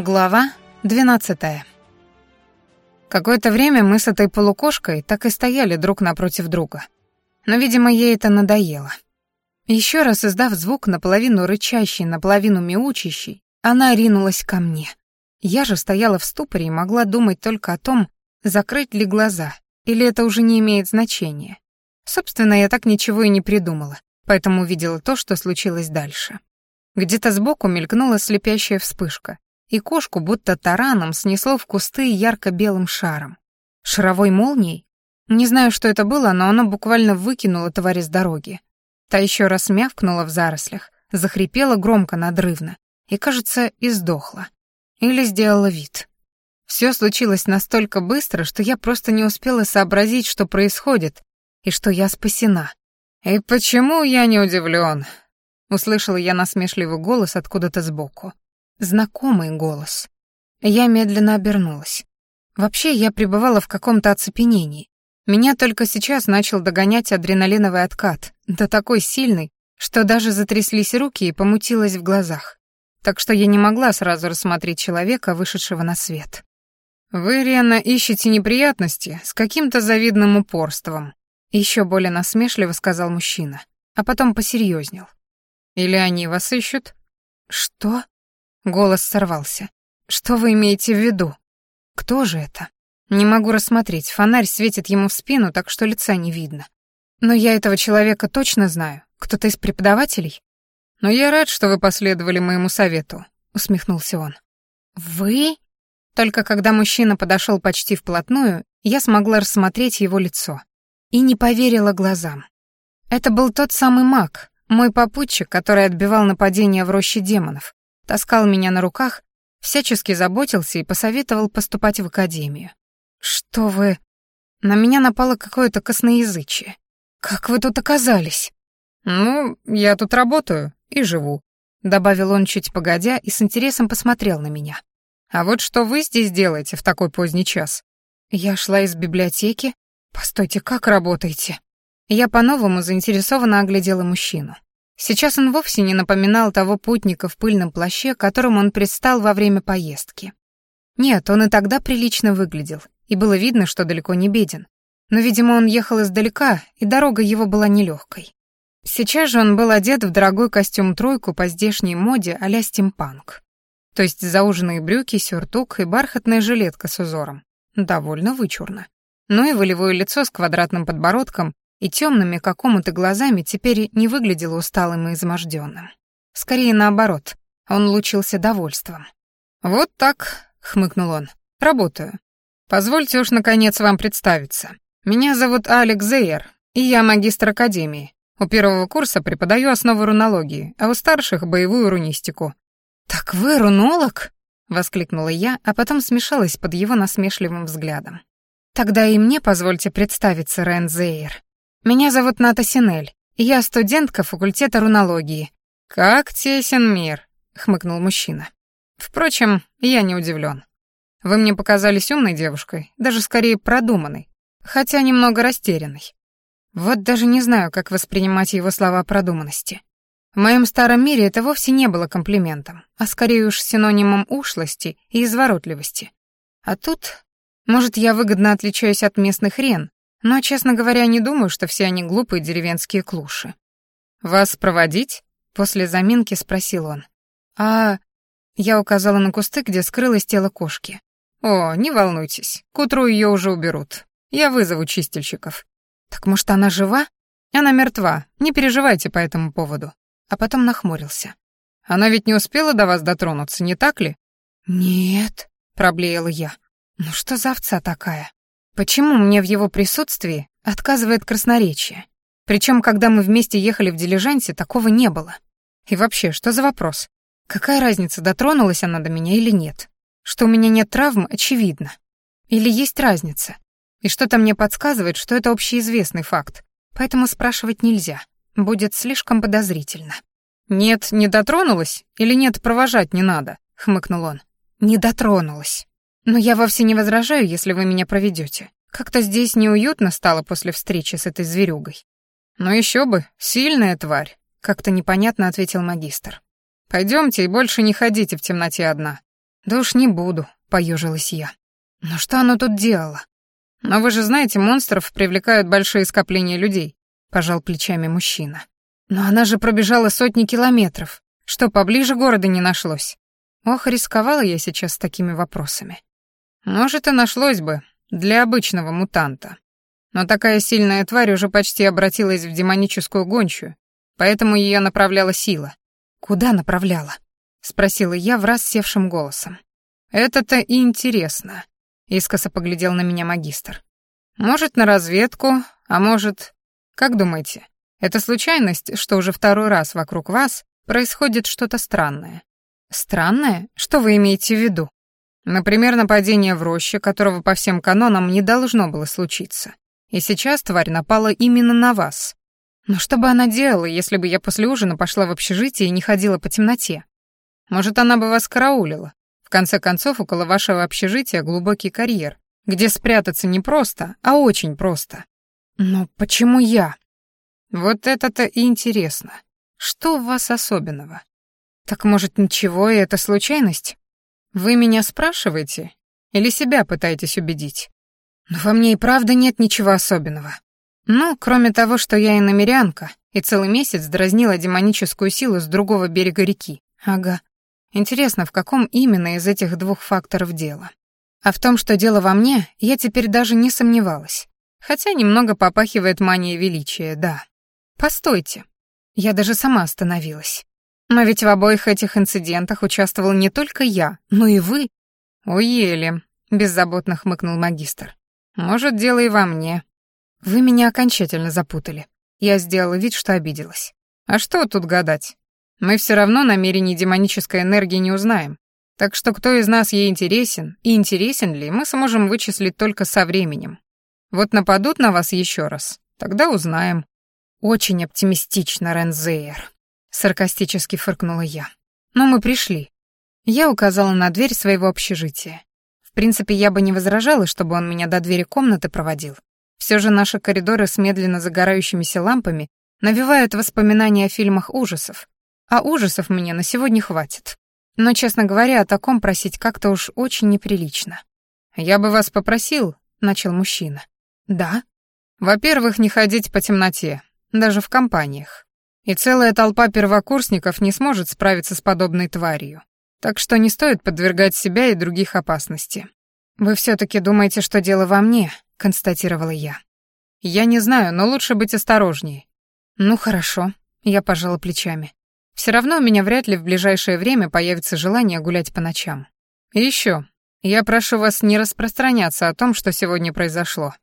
Глава 12. Какое-то время мы с этой полукошкой так и стояли друг напротив друга. Но, видимо, ей это надоело. Еще раз издав звук наполовину рычащий, наполовину мяучащий, она ринулась ко мне. Я же стояла в ступоре и могла думать только о том, закрыть ли глаза, или это уже не имеет значения. Собственно, я так ничего и не придумала, поэтому видела то, что случилось дальше. Где-то сбоку мелькнула слепящая вспышка, и кошку будто тараном снесло в кусты ярко-белым шаром. Шаровой молнией? Не знаю, что это было, но оно буквально выкинуло тварь с дороги. Та еще раз мявкнула в зарослях, захрипела громко надрывно и, кажется, издохла. Или сделала вид. Все случилось настолько быстро, что я просто не успела сообразить, что происходит, и что я спасена. «И почему я не удивлен? услышала я насмешливый голос откуда-то сбоку знакомый голос. Я медленно обернулась. Вообще, я пребывала в каком-то оцепенении. Меня только сейчас начал догонять адреналиновый откат, да такой сильный, что даже затряслись руки и помутилось в глазах. Так что я не могла сразу рассмотреть человека, вышедшего на свет. «Вы, Рена, ищете неприятности с каким-то завидным упорством», еще более насмешливо сказал мужчина, а потом посерьезнел. «Или они вас ищут?» «Что?» Голос сорвался. «Что вы имеете в виду? Кто же это?» Не могу рассмотреть, фонарь светит ему в спину, так что лица не видно. Но я этого человека точно знаю. Кто-то из преподавателей? Но я рад, что вы последовали моему совету, усмехнулся он. Вы? Только когда мужчина подошел почти вплотную, я смогла рассмотреть его лицо и не поверила глазам. Это был тот самый маг, мой попутчик, который отбивал нападение в роще демонов, таскал меня на руках, всячески заботился и посоветовал поступать в академию. «Что вы...» На меня напало какое-то косноязычие. «Как вы тут оказались?» «Ну, я тут работаю и живу», — добавил он чуть погодя и с интересом посмотрел на меня. «А вот что вы здесь делаете в такой поздний час?» Я шла из библиотеки. «Постойте, как работаете?» Я по-новому заинтересованно оглядела мужчину. Сейчас он вовсе не напоминал того путника в пыльном плаще, которым он предстал во время поездки. Нет, он и тогда прилично выглядел, и было видно, что далеко не беден. Но, видимо, он ехал издалека, и дорога его была нелегкой. Сейчас же он был одет в дорогой костюм-тройку по здешней моде а-ля стимпанк. То есть зауженные брюки, сюртук и бархатная жилетка с узором. Довольно вычурно. Ну и волевое лицо с квадратным подбородком и темными какому-то глазами теперь не выглядел усталым и изможденным. Скорее наоборот, он лучился довольством. «Вот так», — хмыкнул он, — «работаю. Позвольте уж, наконец, вам представиться. Меня зовут Алекс Зейер, и я магистр академии. У первого курса преподаю основы рунологии, а у старших — боевую рунистику». «Так вы рунолог?» — воскликнула я, а потом смешалась под его насмешливым взглядом. «Тогда и мне позвольте представиться, Рен Зейер. Меня зовут Ната Синель. Я студентка факультета рунологии. Как тесен мир, хмыкнул мужчина. Впрочем, я не удивлен. Вы мне показались умной девушкой, даже скорее продуманной, хотя немного растерянной. Вот даже не знаю, как воспринимать его слова продуманности. В моем старом мире это вовсе не было комплиментом, а скорее уж синонимом ушлости и изворотливости. А тут, может, я выгодно отличаюсь от местных рен, но, честно говоря, не думаю, что все они глупые деревенские клуши. «Вас проводить?» — после заминки спросил он. «А...» — я указала на кусты, где скрылось тело кошки. «О, не волнуйтесь, к утру ее уже уберут. Я вызову чистильщиков». «Так, может, она жива?» «Она мертва, не переживайте по этому поводу». А потом нахмурился. «Она ведь не успела до вас дотронуться, не так ли?» «Нет», — проблеяла я. «Ну что за овца такая?» Почему мне в его присутствии отказывает красноречие? Причем, когда мы вместе ехали в дилижансе, такого не было. И вообще, что за вопрос? Какая разница, дотронулась она до меня или нет? Что у меня нет травм, очевидно. Или есть разница? И что-то мне подсказывает, что это общеизвестный факт. Поэтому спрашивать нельзя. Будет слишком подозрительно. «Нет, не дотронулась? Или нет, провожать не надо?» — хмыкнул он. «Не дотронулась». Но я вовсе не возражаю, если вы меня проведете. Как-то здесь неуютно стало после встречи с этой зверюгой. Но еще бы, сильная тварь, как-то непонятно ответил магистр. Пойдемте и больше не ходите в темноте одна. Да уж не буду, поежилась я. Но что оно тут делало? Но вы же знаете, монстров привлекают большие скопления людей, пожал плечами мужчина. Но она же пробежала сотни километров. Что, поближе города не нашлось? Ох, рисковала я сейчас с такими вопросами. Может, и нашлось бы для обычного мутанта. Но такая сильная тварь уже почти обратилась в демоническую гончую, поэтому ее направляла сила. «Куда направляла?» — спросила я враз севшим голосом. «Это-то и интересно», — искоса поглядел на меня магистр. «Может, на разведку, а может...» «Как думаете, это случайность, что уже второй раз вокруг вас происходит что-то странное?» «Странное? Что вы имеете в виду?» Например, нападение в роще, которого по всем канонам не должно было случиться. И сейчас тварь напала именно на вас. Но что бы она делала, если бы я после ужина пошла в общежитие и не ходила по темноте? Может, она бы вас караулила? В конце концов, около вашего общежития глубокий карьер, где спрятаться не просто, а очень просто. Но почему я? Вот это-то и интересно. Что у вас особенного? Так, может, ничего, и это случайность? Вы меня спрашиваете? Или себя пытаетесь убедить? Но во мне и правда нет ничего особенного. Ну, кроме того, что я иномерянка, и целый месяц дразнила демоническую силу с другого берега реки. Ага. Интересно, в каком именно из этих двух факторов дело? А в том, что дело во мне, я теперь даже не сомневалась. Хотя немного попахивает манией величия, да. Постойте. Я даже сама остановилась. Но Но ведь в обоих этих инцидентах участвовал не только я, но и вы. Уели, беззаботно хмыкнул магистр. Может, дело и во мне. Вы меня окончательно запутали. Я сделала вид, что обиделась. А что тут гадать? Мы все равно намерений демонической энергии не узнаем. Так что кто из нас ей интересен, и интересен ли, мы сможем вычислить только со временем. Вот нападут на вас еще раз, тогда узнаем. Очень оптимистично, Рензейер. Саркастически фыркнула я. Но мы пришли. Я указала на дверь своего общежития принципе, я бы не возражала, чтобы он меня до двери комнаты проводил. Все же наши коридоры с медленно загорающимися лампами навевают воспоминания о фильмах ужасов. А ужасов мне на сегодня хватит. Но, честно говоря, о таком просить как-то уж очень неприлично. «Я бы вас попросил», — начал мужчина. «Да?» «Во-первых, не ходить по темноте, даже в компаниях. И целая толпа первокурсников не сможет справиться с подобной тварью. Так что не стоит подвергать себя и других опасности. «Вы все-таки думаете, что дело во мне?» — констатировала я. «Я не знаю, но лучше быть осторожней». «Ну хорошо», — я пожала плечами. «Все равно у меня вряд ли в ближайшее время появится желание гулять по ночам». «И еще, я прошу вас не распространяться о том, что сегодня произошло».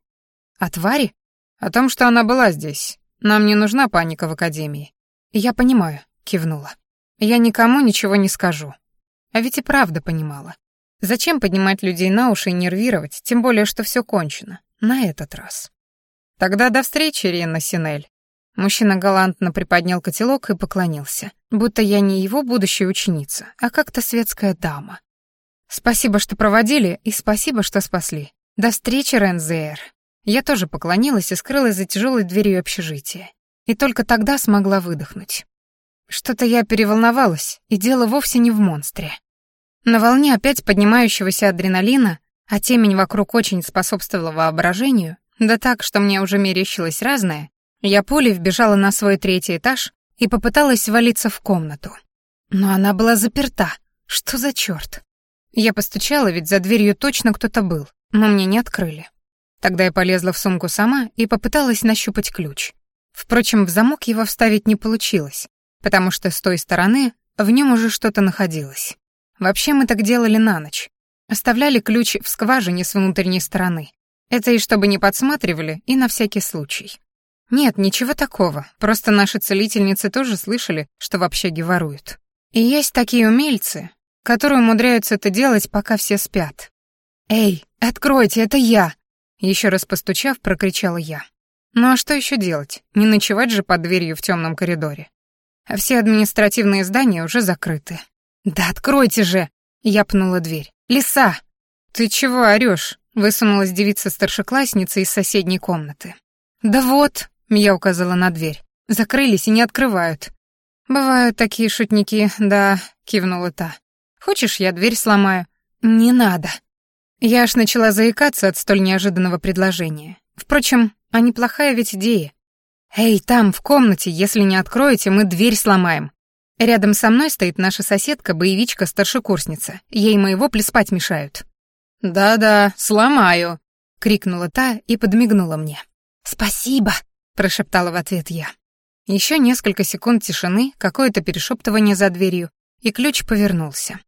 «О твари?» «О том, что она была здесь. Нам не нужна паника в Академии. «Я понимаю», — кивнула. «Я никому ничего не скажу». А ведь и правда понимала. Зачем поднимать людей на уши и нервировать, тем более, что все кончено. На этот раз. «Тогда до встречи, Ренна Синель». Мужчина галантно приподнял котелок и поклонился, будто я не его будущая ученица, а как-то светская дама. «Спасибо, что проводили, и спасибо, что спасли. До встречи, Рензеер». Я тоже поклонилась и скрылась за тяжелой дверью общежития. И только тогда смогла выдохнуть. Что-то я переволновалась, и дело вовсе не в монстре. На волне опять поднимающегося адреналина, а темень вокруг очень способствовала воображению, да так, что мне уже мерещилось разное, я пулей вбежала на свой третий этаж и попыталась свалиться в комнату. Но она была заперта. Что за чёрт? Я постучала, ведь за дверью точно кто-то был, но мне не открыли. Тогда я полезла в сумку сама и попыталась нащупать ключ. Впрочем, в замок его вставить не получилось, потому что с той стороны в нем уже что-то находилось. Вообще мы так делали на ночь. Оставляли ключ в скважине с внутренней стороны. Это и чтобы не подсматривали, и на всякий случай. Нет, ничего такого, просто наши целительницы тоже слышали, что вообще общаге воруют. И есть такие умельцы, которые умудряются это делать, пока все спят. «Эй, откройте, это я!» Еще раз постучав, прокричала я. Ну а что еще делать? Не ночевать же под дверью в темном коридоре. А все административные здания уже закрыты. «Да откройте же!» — я пнула дверь. «Лиса!» «Ты чего орешь? высунулась девица-старшеклассница из соседней комнаты. «Да вот!» — я указала на дверь. «Закрылись и не открывают». «Бывают такие шутники, да», — кивнула та. «Хочешь, я дверь сломаю?» «Не надо». Я аж начала заикаться от столь неожиданного предложения. Впрочем, а неплохая ведь идея. Эй, там, в комнате, если не откроете, мы дверь сломаем. Рядом со мной стоит наша соседка, боевичка-старшекурсница. Ей моего плеспать мешают. «Да-да, сломаю», — крикнула та и подмигнула мне. «Спасибо», — прошептала в ответ я. Еще несколько секунд тишины, какое-то перешептывание за дверью, и ключ повернулся.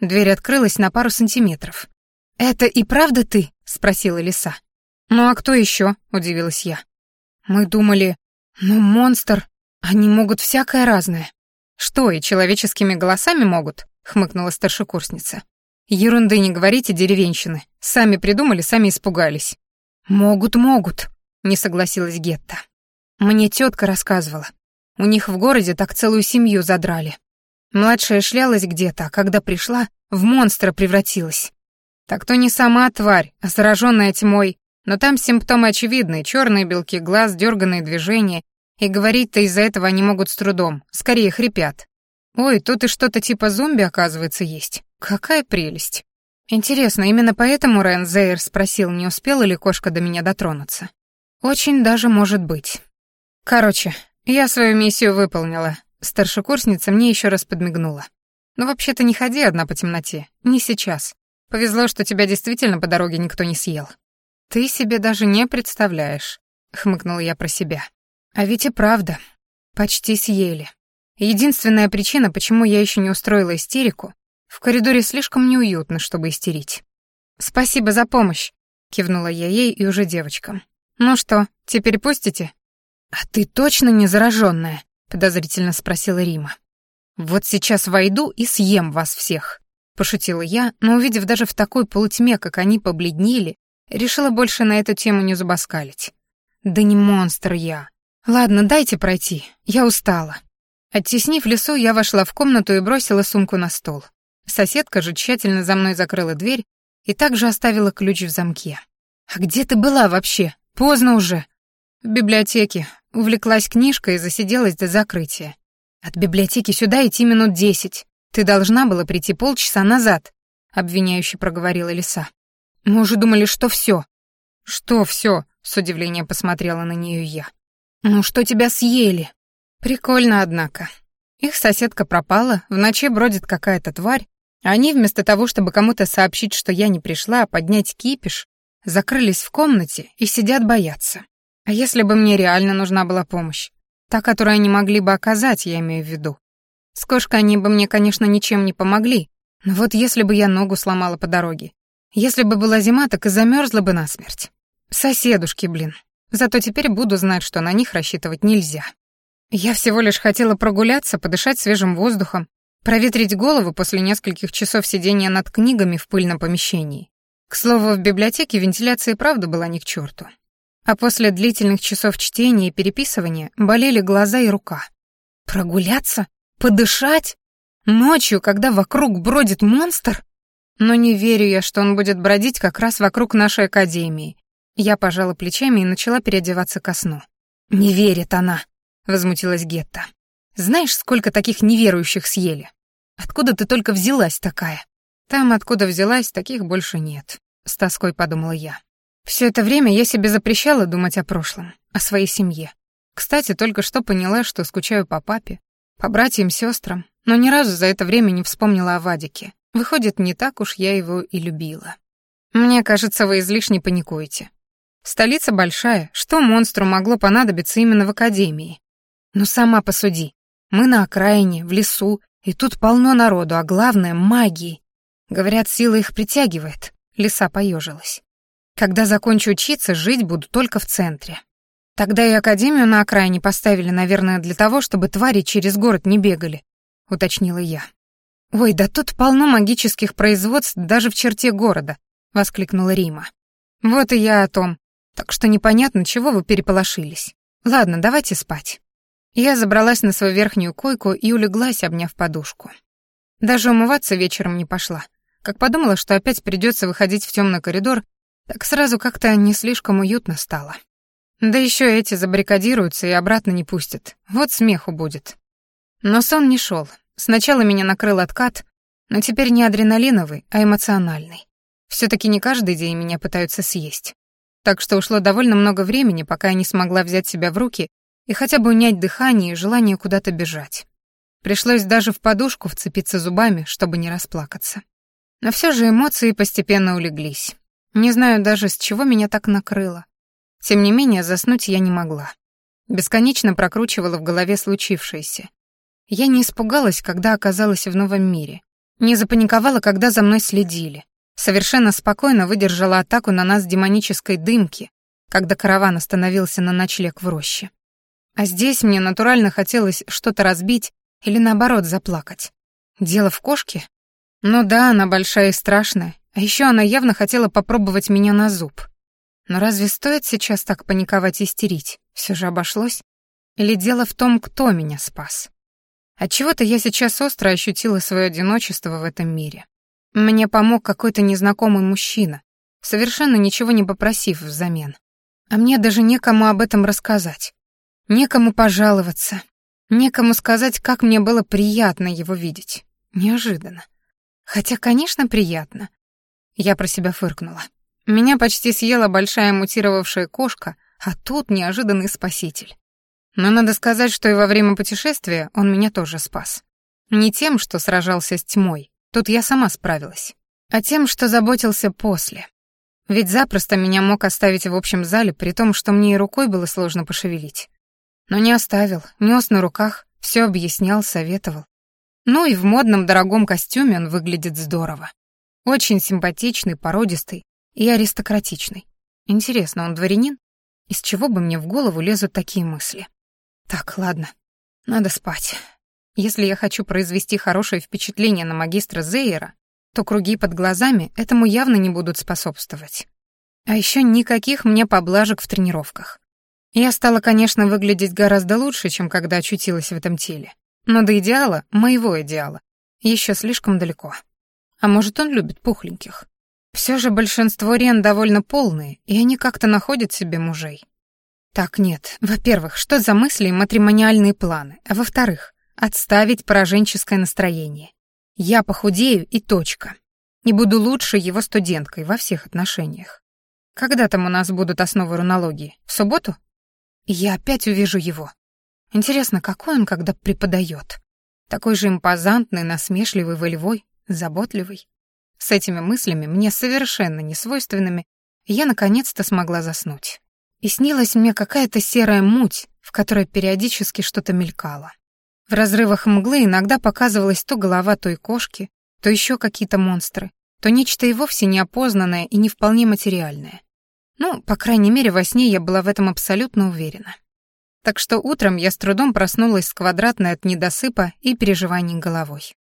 Дверь открылась на пару сантиметров. «Это и правда ты?» — спросила лиса. «Ну а кто еще?» — удивилась я. «Мы думали, ну, монстр, они могут всякое разное». «Что, и человеческими голосами могут?» — хмыкнула старшекурсница. «Ерунды не говорите, деревенщины. Сами придумали, сами испугались». «Могут, могут», — не согласилась Гетта. «Мне тетка рассказывала. У них в городе так целую семью задрали. Младшая шлялась где-то, а когда пришла, в монстра превратилась. Так то не сама тварь, а зараженная тьмой но там симптомы очевидны, черные белки глаз, дерганные движения, и говорить-то из-за этого они могут с трудом, скорее хрипят. Ой, тут и что-то типа зомби, оказывается, есть. Какая прелесть. Интересно, именно поэтому Рен Зейр спросил, не успела ли кошка до меня дотронуться. Очень даже может быть. Короче, я свою миссию выполнила. Старшекурсница мне еще раз подмигнула. Но ну, вообще-то не ходи одна по темноте, не сейчас. Повезло, что тебя действительно по дороге никто не съел. «Ты себе даже не представляешь», — хмыкнула я про себя. «А ведь и правда. Почти съели. Единственная причина, почему я еще не устроила истерику, в коридоре слишком неуютно, чтобы истерить». «Спасибо за помощь», — кивнула я ей и уже девочкам. «Ну что, теперь пустите?» «А ты точно не зараженная?» — подозрительно спросила Рима. «Вот сейчас войду и съем вас всех», — пошутила я, но, увидев даже в такой полутьме, как они побледнели Решила больше на эту тему не зубоскалить. Да не монстр я. Ладно, дайте пройти. Я устала. Оттеснив лесу, я вошла в комнату и бросила сумку на стол. Соседка же тщательно за мной закрыла дверь и также оставила ключ в замке. «А где ты была вообще? Поздно уже». «В библиотеке. Увлеклась книжкой и засиделась до закрытия. От библиотеки сюда идти минут десять. Ты должна была прийти полчаса назад», — обвиняюще проговорила лиса. Может, думали, что все? Что все? С удивлением посмотрела на нее я. Ну что тебя съели? Прикольно, однако. Их соседка пропала, в ночи бродит какая-то тварь, а они вместо того, чтобы кому-то сообщить, что я не пришла, а поднять кипиш, закрылись в комнате и сидят бояться. А если бы мне реально нужна была помощь? Та, которую они могли бы оказать, я имею в виду. С кошкой они бы мне, конечно, ничем не помогли, но вот если бы я ногу сломала по дороге если бы была зима, так и замерзла бы насмерть. Соседушки, блин. Зато теперь буду знать, что на них рассчитывать нельзя. Я всего лишь хотела прогуляться, подышать свежим воздухом, проветрить голову после нескольких часов сидения над книгами в пыльном помещении. К слову, в библиотеке вентиляция правда была ни к черту. А после длительных часов чтения и переписывания болели глаза и рука. Прогуляться? Подышать? Ночью, когда вокруг бродит монстр? Но не верю я, что он будет бродить как раз вокруг нашей академии. Я пожала плечами и начала переодеваться ко сну. «Не верит она», — возмутилась Гетта. «Знаешь, сколько таких неверующих съели? Откуда ты только взялась такая?» «Там, откуда взялась, таких больше нет», — с тоской подумала я. Все это время я себе запрещала думать о прошлом, о своей семье. Кстати, только что поняла, что скучаю по папе, по братьям, сестрам, но ни разу за это время не вспомнила о Вадике. Выходит, не так уж я его и любила. Мне кажется, вы излишне паникуете. Столица большая, что монстру могло понадобиться именно в академии? Но ну, сама посуди. Мы на окраине, в лесу, и тут полно народу, а главное — магии. Говорят, сила их притягивает. Лиса поежилась. Когда закончу учиться, жить буду только в центре. Тогда и академию на окраине поставили, наверное, для того, чтобы твари через город не бегали, уточнила я. «Ой, да тут полно магических производств даже в черте города», — воскликнула Рима. «Вот и я о том. Так что непонятно, чего вы переполошились. Ладно, давайте спать». Я забралась на свою верхнюю койку и улеглась, обняв подушку. Даже умываться вечером не пошла. Как подумала, что опять придется выходить в темный коридор, так сразу как-то не слишком уютно стало. Да еще эти забаррикадируются и обратно не пустят. Вот смеху будет. Но сон не шел, Сначала меня накрыл откат, но теперь не адреналиновый, а эмоциональный. все таки не каждый день меня пытаются съесть. Так что ушло довольно много времени, пока я не смогла взять себя в руки и хотя бы унять дыхание и желание куда-то бежать. Пришлось даже в подушку вцепиться зубами, чтобы не расплакаться. Но все же эмоции постепенно улеглись. Не знаю даже, с чего меня так накрыло. Тем не менее, заснуть я не могла. Бесконечно прокручивала в голове случившееся. Я не испугалась, когда оказалась в новом мире. Не запаниковала, когда за мной следили. Совершенно спокойно выдержала атаку на нас демонической дымки, когда караван остановился на ночлег в роще. А здесь мне натурально хотелось что-то разбить или, наоборот, заплакать. Дело в кошке? Ну да, она большая и страшная, а еще она явно хотела попробовать меня на зуб. Но разве стоит сейчас так паниковать и истерить? Все же обошлось. Или дело в том, кто меня спас? От чего-то я сейчас остро ощутила свое одиночество в этом мире. Мне помог какой-то незнакомый мужчина, совершенно ничего не попросив взамен. А мне даже некому об этом рассказать, некому пожаловаться, некому сказать, как мне было приятно его видеть. Неожиданно. Хотя, конечно, приятно. Я про себя фыркнула. Меня почти съела большая мутировавшая кошка, а тут неожиданный спаситель. Но надо сказать, что и во время путешествия он меня тоже спас. Не тем, что сражался с тьмой, тут я сама справилась, а тем, что заботился после. Ведь запросто меня мог оставить в общем зале, при том, что мне и рукой было сложно пошевелить. Но не оставил, нес на руках, все объяснял, советовал. Ну и в модном дорогом костюме он выглядит здорово. Очень симпатичный, породистый и аристократичный. Интересно, он дворянин? Из чего бы мне в голову лезут такие мысли? Так, ладно, надо спать. Если я хочу произвести хорошее впечатление на магистра Зейера, то круги под глазами этому явно не будут способствовать. А еще никаких мне поблажек в тренировках. Я стала, конечно, выглядеть гораздо лучше, чем когда очутилась в этом теле. Но до идеала, моего идеала, еще слишком далеко. А может, он любит пухленьких? Все же большинство рен довольно полные, и они как-то находят себе мужей. Так нет. Во-первых, что за мысли и матримониальные планы? А во-вторых, отставить пораженческое настроение. Я похудею и точка. Не буду лучше его студенткой во всех отношениях. Когда там у нас будут основы рунологии? В субботу? Я опять увижу его. Интересно, какой он, когда преподает? Такой же импозантный, насмешливый, волевой, заботливый. С этими мыслями, мне совершенно несвойственными, я наконец-то смогла заснуть и снилась мне какая-то серая муть, в которой периодически что-то мелькало. В разрывах мглы иногда показывалась то голова той кошки, то еще какие-то монстры, то нечто и вовсе неопознанное и не вполне материальное. Ну, по крайней мере, во сне я была в этом абсолютно уверена. Так что утром я с трудом проснулась с квадратной от недосыпа и переживаний головой.